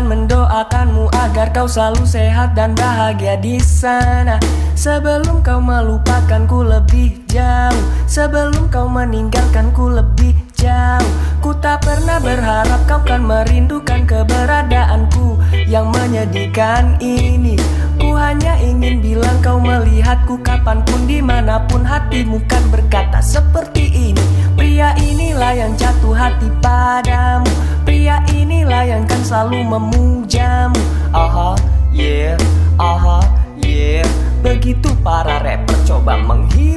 akan mendoakanmu agar kau selalu sehat dan bahagia di sana. Sebelum kau melupakanku lebih jauh, sebelum kau meninggalkanku lebih jauh. Ku tak pernah berharap kau kan merindukan keberadaanku yang menyedihkan ini. Ku hanya ingin bilang kau melihatku kapan pun di mana pun hatimu kan berkata seperti ini. Inilah yang jatuh hati padamu. Pria inilah yang kan selalu memujamu. Aha, yeah, aha, yeah. Begitu para rapper coba menghiburku.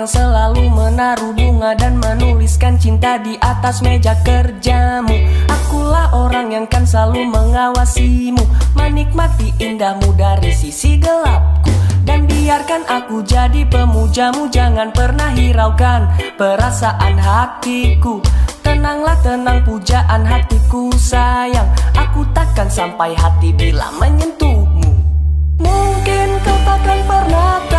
Yang selalu menaruh bunga dan menuliskan cinta di atas meja kerjamu. Akulah orang yang kan selalu mengawasimu. Menikmati indahmu dari sisi gelapku. Dan biarkan aku jadi pemujamu Jangan pernah hiraukan perasaan hatiku. Tenanglah tenang pujaan hatiku sayang. Aku takkan sampai hati bila menyentuhmu. Mungkin kau takkan pernah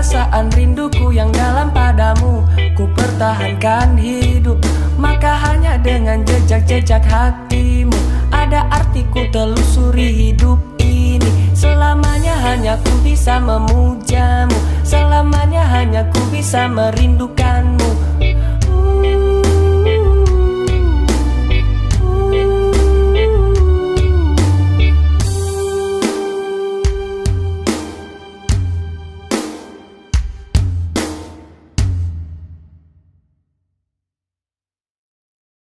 perasaan rinduku yang dalam padamu. Ku pertahankan hidup Maka hanya dengan jejak-jejak hatimu. Ada artiku telusuri hidup ini. Selamanya hanya ku bisa memujamu. Selamanya hanya ku bisa merindukan